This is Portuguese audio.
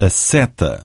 a seta.